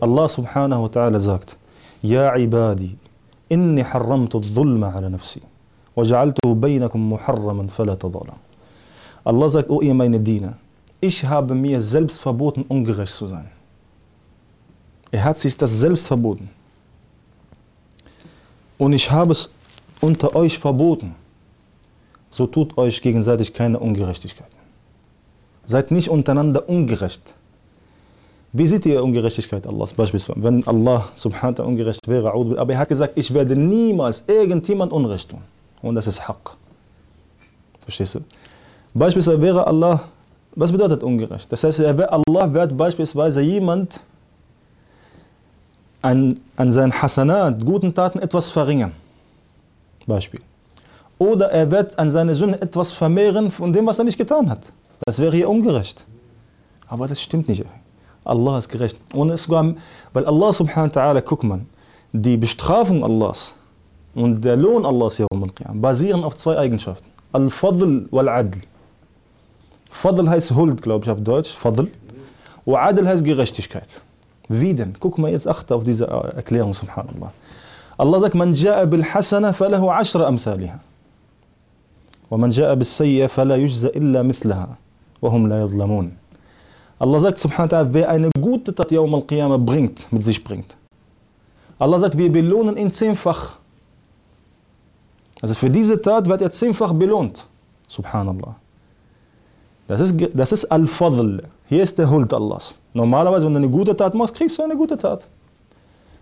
Allah subhanahu wa ta'ala sagt, Ja ibadi, inni harramtu dhulma ala nafsi, wa ja'altuhu bainakum muharraman fala. Allah sagt, o ihr meine Diener, ich habe mir selbst verboten, ungerecht zu sein. Er hat sich das selbst verboten. Und ich habe es unter euch verboten. So tut euch gegenseitig keine Ungerechtigkeit. Seid nicht untereinander ungerecht. Wie seht ihr Ungerechtigkeit Allahs beispielsweise? Wenn Allah subhanahu ungerecht wäre, aber er hat gesagt, ich werde niemals irgendjemand Unrecht tun. Und das ist Haqq. Verstehst du? Beispielsweise wäre Allah, was bedeutet ungerecht? Das heißt, Allah wird beispielsweise jemand an, an seinen Hasanat, guten Taten etwas verringern. Beispiel. Oder er wird an seine Sünde etwas vermehren von dem, was er nicht getan hat. Das wäre hier ungerecht. Aber das stimmt nicht. Allah ist gerecht. Und es war, weil Allah subhanahu wa ta'ala, guck mal, die Bestrafung Allahs und der Lohn Allahs basieren auf zwei Eigenschaften. Al-Fadl wal-Adl. Fadl heißt Huld, glaube ich auf Deutsch. Fadl. Und Adl heißt Gerechtigkeit. Wie denn? Guck mal jetzt, achte auf diese Erklärung, subhanallah. Allah sagt, man ja'a bil hasana falahu ashra amthaliha. ومن جاء بالسيئة فلا يجزى إلا مثلها وهم لا يظلمون. Allah sagt subhanahu wa ta'ala, wer eine gute Tat Yawm al-Qiyamah bringt, mit sich bringt. Allah sagt, wir belohnen ihn zehnfach. Also für diese Tat wird er zehnfach belohnt. Subhanallah. Das ist, das ist Al-Fadl. Hier ist der Huld Allahs. Normalerweise, wenn du eine gute Tat machst, kriegst du eine gute Tat.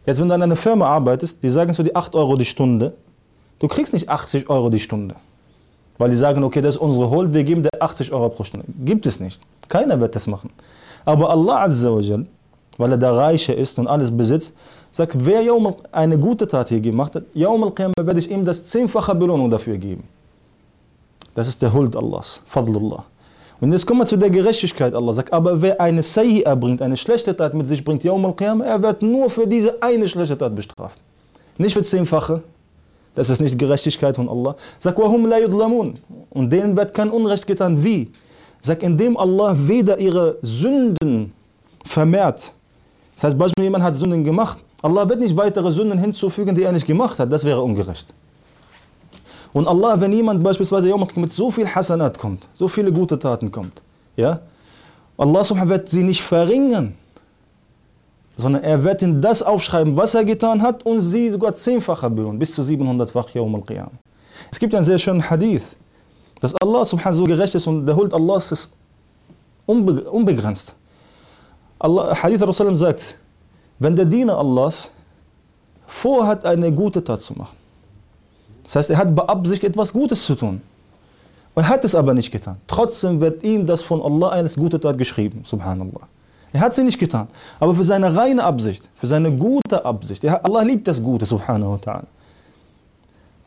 Jetzt, wenn du an einer Firma arbeitest, die sagen zu dir 8 Euro die Stunde, du kriegst nicht 80 Euro die Stunde. Weil die sagen, okay, das ist unsere Huld, wir geben dir 80 Euro pro Stunde. Gibt es nicht. Keiner wird das machen. Aber Allah Azza wa Jal, weil er der Reiche ist und alles besitzt, sagt, wer eine gute Tat hier gemacht hat, Yawm al-Qiyamah werde ich ihm das zehnfache Belohnung dafür geben. Das ist der Huld Allahs, Fadlullah. Und jetzt kommen wir zu der Gerechtigkeit. Allah sagt, aber wer eine Sayyi'a bringt, eine schlechte Tat mit sich bringt, Yawm al-Qiyamah, er wird nur für diese eine schlechte Tat bestraft. Nicht für zehnfache. Das ist nicht Gerechtigkeit von Allah. Sag, wahum la yudlamun. Und denen wird kein Unrecht getan. Wie? Sag, indem Allah weder ihre Sünden vermehrt. Das heißt, beispielsweise jemand hat Sünden gemacht. Allah wird nicht weitere Sünden hinzufügen, die er nicht gemacht hat. Das wäre ungerecht. Und Allah, wenn jemand beispielsweise mit so viel Hasanat kommt, so viele gute Taten kommt, ja, Allah wird sie nicht verringern, sondern er wird in das aufschreiben, was er getan hat und sie sogar zehnfacher belohnen, bis zu 700-fach Yawm al-Qiyam. Es gibt einen sehr schönen Hadith, dass Allah subhanahu so gerecht ist und der Huld Allahs ist unbe unbegrenzt. Allah, Hadith Rasulullah sagt, wenn der Diener Allahs vorhat, eine gute Tat zu machen, das heißt, er hat beabsichtigt, etwas Gutes zu tun. Und hat es aber nicht getan. Trotzdem wird ihm das von Allah eines gute Tat geschrieben. Subhanallah. Er hat sie nicht getan. Aber für seine reine Absicht, für seine gute Absicht. Allah liebt das Gute, subhanahu wa ta'ala.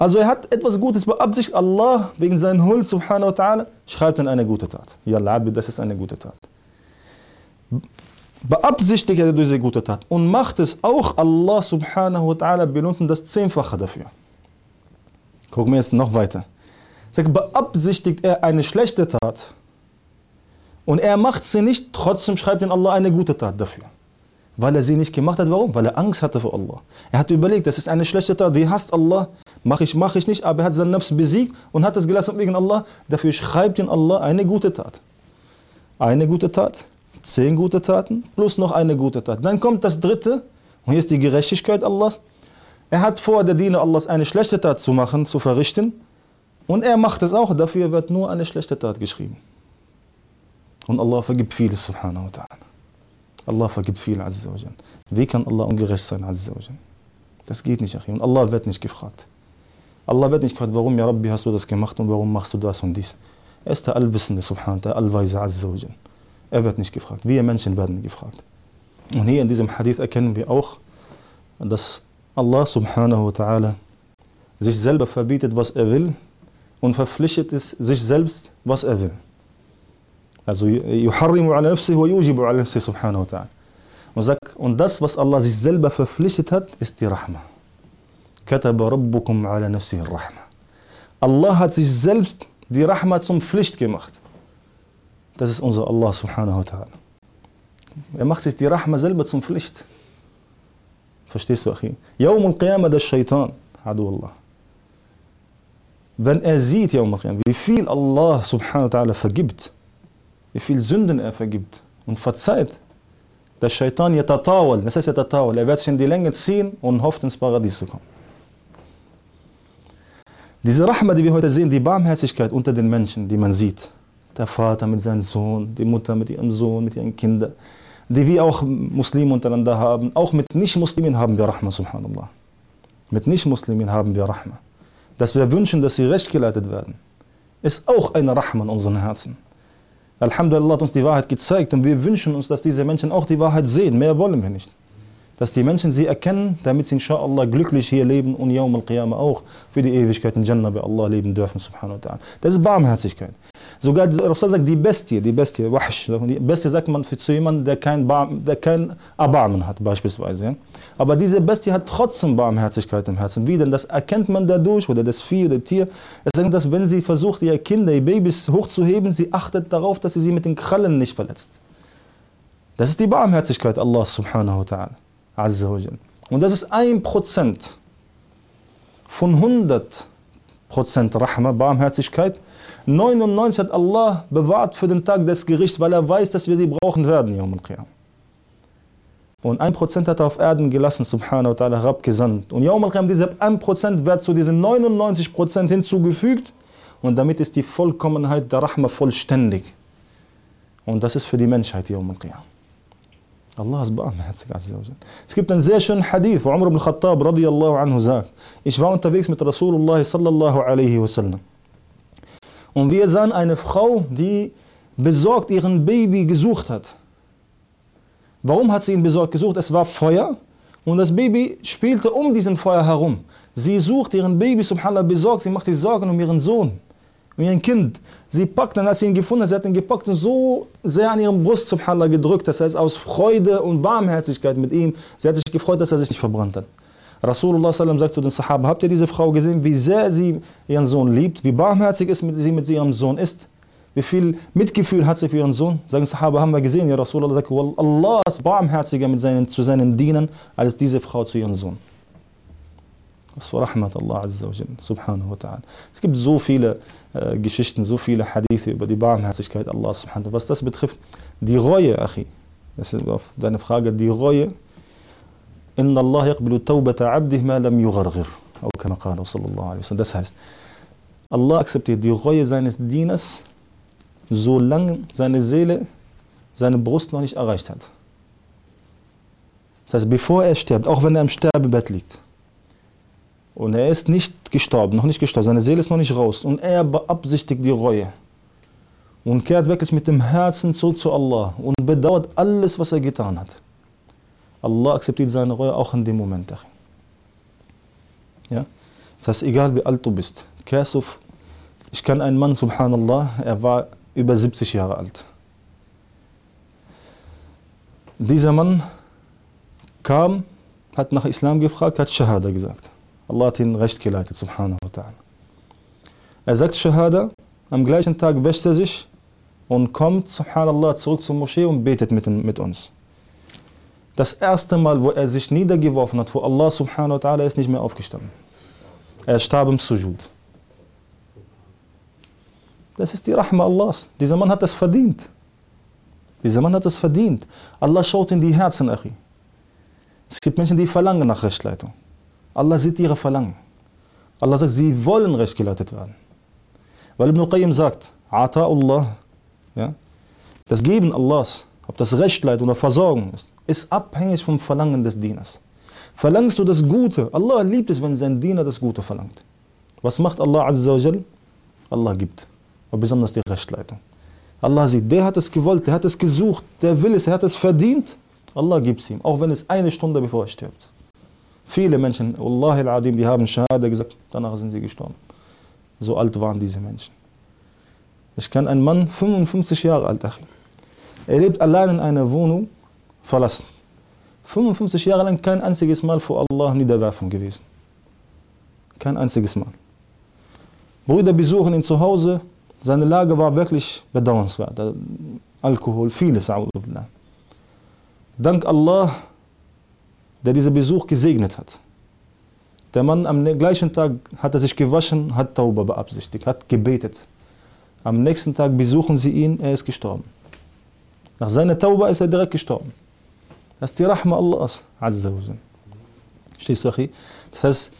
Also er hat etwas Gutes beabsichtigt. Allah, wegen seinem Huld, subhanahu wa ta'ala, schreibt dann eine gute Tat. Ja, Abid, das ist eine gute Tat. Beabsichtigt er diese gute Tat und macht es auch Allah, subhanahu wa ta'ala, belohnt das Zehnfache dafür. Gucken wir jetzt noch weiter. Beabsichtigt er eine schlechte Tat und er macht sie nicht, trotzdem schreibt ihm Allah eine gute Tat dafür. Weil er sie nicht gemacht hat. Warum? Weil er Angst hatte vor Allah. Er hat überlegt, das ist eine schlechte Tat, die hasst Allah. Mache ich, mache ich nicht, aber er hat seinen Nafs besiegt und hat es gelassen wegen Allah. Dafür schreibt ihm Allah eine gute Tat. Eine gute Tat, zehn gute Taten plus noch eine gute Tat. Dann kommt das dritte und hier ist die Gerechtigkeit Allahs. Er hat vor, der Diener Allahs eine schlechte Tat zu machen, zu verrichten. Und er macht es auch. Dafür wird nur eine schlechte Tat geschrieben. Und Allah vergibt vieles, subhanahu wa ta'ala. Allah vergibt viel, azza Wie kann Allah ungerecht sein, azza Das geht nicht, Achim. Und Allah wird nicht gefragt. Allah wird nicht gefragt, warum, ja Rabbi, hast du das gemacht und warum machst du das und dies. Er ist der Allwissende, wa ta'ala, Allweise, azza Er wird nicht gefragt. Wir Menschen werden gefragt. Und hier in diesem Hadith erkennen wir auch, dass Allah subhanahu wa ta'ala sich selber verbietet, was er will und verpflichtet ist, sich selbst, was er will. Also, nafsi wa yujibu ala nafsi subhanahu wa ta'ala. Und, sagt, und das, was Allah sich selber verpflichtet hat, ist die Rahma. Kataba rabbukum ala nafsi rahma. Allah hat sich selbst die Rahma zum Pflicht gemacht. Das ist unser Allah wa ta'ala. Er macht sich die Rahma selber zum Pflicht. Verstehst du, Achi? Yawm al-Qiyamah, der Shaitan, Adu Allah. Wenn er sieht, Yawm al-Qiyamah, wie viel Allah subhanahu wa ta'ala vergibt, wie viel Sünden er vergibt und verzeiht, der Shaitan yatatawal, was heißt yatatawal? Er wird sich in die Länge ziehen und hofft ins Paradies zu kommen. Diese Rahma, die wir heute sehen, die Barmherzigkeit unter den Menschen, die man sieht, der Vater mit seinem Sohn, die Mutter mit ihrem Sohn, mit ihren Kindern, die wir auch Muslime untereinander haben, auch mit Nicht-Muslimen haben wir Rahma, subhanallah. Mit Nicht-Muslimen haben wir Rahma. Dass wir wünschen, dass sie recht geleitet werden, ist auch eine Rahma in unseren Herzen. Alhamdulillah hat uns die Wahrheit gezeigt und wir wünschen uns, dass diese Menschen auch die Wahrheit sehen. Mehr wollen wir nicht. Dass die Menschen sie erkennen, damit sie inshallah glücklich hier leben und Yawm al-Qiyamah auch für die Ewigkeit in Jannah bei Allah leben dürfen, subhanahu wa. Das ist Barmherzigkeit. Sogar Rasul sagt, die Bestie, die Bestie, Wahsh, die Bestie sagt man für zu jemandem, der kein, Barm, der kein Erbarmen hat, beispielsweise. Aber diese Bestie hat trotzdem Barmherzigkeit im Herzen. Wie denn? Das erkennt man dadurch, oder das Vieh oder Tier. Es sagt, dass wenn sie versucht, ihr Kinder, ihr Babys hochzuheben, sie achtet darauf, dass sie sie mit den Krallen nicht verletzt. Das ist die Barmherzigkeit Allah subhanahu wa ta'ala. Und das ist ein Prozent von 100 Prozent Rahma, Barmherzigkeit, 99 hat Allah bewahrt für den Tag des Gerichts, weil er weiß, dass wir sie brauchen werden, Yom al Und 1% hat er auf Erden gelassen, subhanahu wa ta'ala, herabgesandt. Und Yom al dieser 1% wird zu diesen 99% hinzugefügt. Und damit ist die Vollkommenheit der Rahma vollständig. Und das ist für die Menschheit, Yom al Allah barmherzig. Es gibt einen sehr schönen Hadith, wo Umar ibn Khattab radiallahu anhu sagt, ich war unterwegs mit Rasulullah sallallahu alaihi wasallam. Und wir sahen eine Frau, die besorgt ihren Baby gesucht hat. Warum hat sie ihn besorgt gesucht? Es war Feuer und das Baby spielte um diesen Feuer herum. Sie sucht ihren Baby, subhanallah, besorgt, sie macht sich Sorgen um ihren Sohn, um ihr Kind. Sie packt dann, als sie ihn gefunden hat, sie hat ihn gepackt und so sehr an ihrem Brust, subhanallah, gedrückt. Das heißt, aus Freude und Barmherzigkeit mit ihm, sie hat sich gefreut, dass er sich nicht verbrannt hat. Rasulullah sallam sagt zu den Sahaba, habt ihr diese Frau gesehen, wie sehr sie ihren Sohn liebt, wie barmherzig sie mit ihrem Sohn ist? Wie viel Mitgefühl hat sie für ihren Sohn? Sagen Sahaba, haben wir gesehen, ja Rasulullah sagt, Allah ist barmherziger mit seinen, zu seinen Dienern als diese Frau zu ihrem Sohn. Das war Rahmat Allah Azza wa subhanahu wa ta'ala. Es gibt so viele äh, Geschichten, so viele Hadithe über die Barmherzigkeit Allah subhanahu wa ta'ala. Was das betrifft, die Reue, Achi, das ist auf deine Frage, die Reue, إن الله يقبل توبة عبده ما لم يغرغر أو كما قال صلى الله عليه وسلم das heißt Allah akzeptiert die Reue seines Dieners solange seine Seele seine Brust noch nicht erreicht hat das heißt bevor er stirbt auch wenn er im Sterbebett liegt und er ist nicht gestorben noch nicht gestorben seine Seele ist noch nicht raus und er beabsichtigt die Reue und kehrt wirklich mit dem Herzen zurück zu Allah und bedauert alles was er getan hat Allah akzeptiert seine Reue auch in dem Moment. Ja? Das heißt, egal wie alt du bist, Kersuf, ich kenne einen Mann, subhanallah, er war über 70 Jahre alt. Dieser Mann kam, hat nach Islam gefragt, hat Shahada gesagt. Allah hat ihn recht geleitet, subhanahu wa ta'ala. Er sagt Shahada, am gleichen Tag wäscht er sich und kommt, subhanallah, zurück zur Moschee und betet mit, mit uns. Das erste Mal, wo er sich niedergeworfen hat vor Allah subhanahu wa ta'ala, ist nicht mehr aufgestanden. Er starb im Sujud. Das ist die Rahma Allahs. Dieser Mann hat das verdient. Dieser Mann hat das verdient. Allah schaut in die Herzen, Achi. Es gibt Menschen, die verlangen nach Rechtleitung. Allah sieht ihre Verlangen. Allah sagt, sie wollen rechtgeleitet werden. Weil Ibn Qayyim sagt, Ata'ullah, ja, das Geben Allahs, ob das Rechtleitung oder Versorgung ist, ist abhängig vom Verlangen des Dieners. Verlangst du das Gute? Allah liebt es, wenn sein Diener das Gute verlangt. Was macht Allah Azza wa? Allah gibt. Und besonders die Rechtleitung. Allah sieht, der hat es gewollt, der hat es gesucht, der will es, er hat es verdient. Allah gibt es ihm, auch wenn es eine Stunde bevor er stirbt. Viele Menschen, Allah al-Adim, die haben Shahada gesagt, danach sind sie gestorben. So alt waren diese Menschen. Ich kenne einen Mann, 55 Jahre alt, er lebt allein in einer Wohnung, verlassen. 55 Jahre lang kein einziges Mal vor Allah Niederwerfung gewesen. Kein einziges Mal. Brüder besuchen ihn zu Hause. Seine Lage war wirklich bedauernswert. Alkohol, vieles. Dank Allah der diesen Besuch gesegnet hat. Der Mann am gleichen Tag hat er sich gewaschen, hat Tauber beabsichtigt, hat gebetet. Am nächsten Tag besuchen sie ihn, er ist gestorben. Nach seiner Tauber ist er direkt gestorben. Das ist die Rahma Allahs, Das heißt,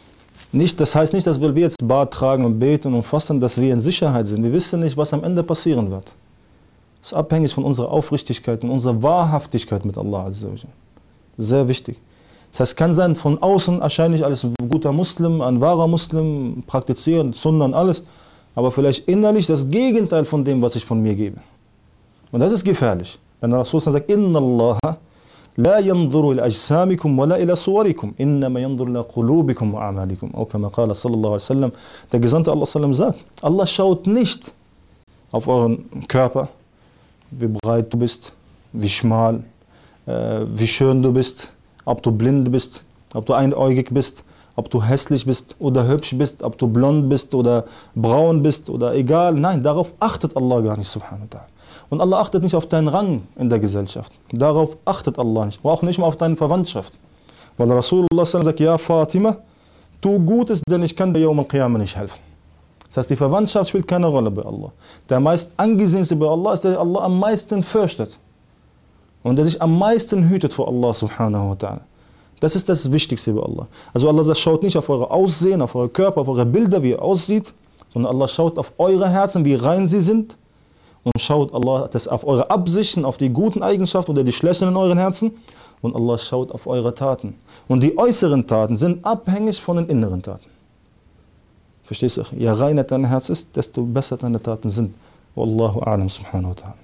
nicht, das heißt nicht, dass wir jetzt Bad tragen und beten und fasten, dass wir in Sicherheit sind. Wir wissen nicht, was am Ende passieren wird. Das ist abhängig von unserer Aufrichtigkeit und unserer Wahrhaftigkeit mit Allah. Sehr wichtig. Das heißt, kann sein, von außen erscheine ich als ein guter Muslim, ein wahrer Muslim, praktizierend, sondern alles, aber vielleicht innerlich das Gegenteil von dem, was ich von mir gebe. Und das ist gefährlich. Denn der Rasul sagt, Inna Allah لا ينظر إلى أجسامكم ولا إلى صوركم إنما ينظر إلى قلوبكم وأعمالكم أو كما قال صلى الله عليه وسلم der Gesandte Allah sallam sagt Allah schaut nicht auf euren Körper wie breit du bist wie schmal äh, wie schön du bist ob du blind bist ob du einäugig bist ob du hässlich bist oder hübsch bist ob du blond bist oder braun bist oder egal nein darauf achtet Allah gar nicht subhanahu wa ta'ala und Allah achtet nicht auf deinen Rang in der Gesellschaft. Darauf achtet Allah nicht. Auch nicht mal auf deine Verwandtschaft. Weil Rasulullah sagt, ja Fatima, tu Gutes, denn ich kann dir Yawm al-Qiyamah nicht helfen. Das heißt, die Verwandtschaft spielt keine Rolle bei Allah. Der meist angesehenste bei Allah ist der Allah am meisten fürchtet. Und der sich am meisten hütet vor Allah subhanahu wa ta'ala. Das ist das Wichtigste bei Allah. Also Allah sagt, schaut nicht auf eure Aussehen, auf eure Körper, auf eure Bilder, wie ihr aussieht, sondern Allah schaut auf eure Herzen, wie rein sie sind und schaut Allah das auf eure Absichten, auf die guten Eigenschaften oder die schlechten in euren Herzen und Allah schaut auf eure Taten. Und die äußeren Taten sind abhängig von den inneren Taten. Verstehst du? Je reiner dein Herz ist, desto besser deine Taten sind. Wallahu a'lam subhanahu wa ta'ala.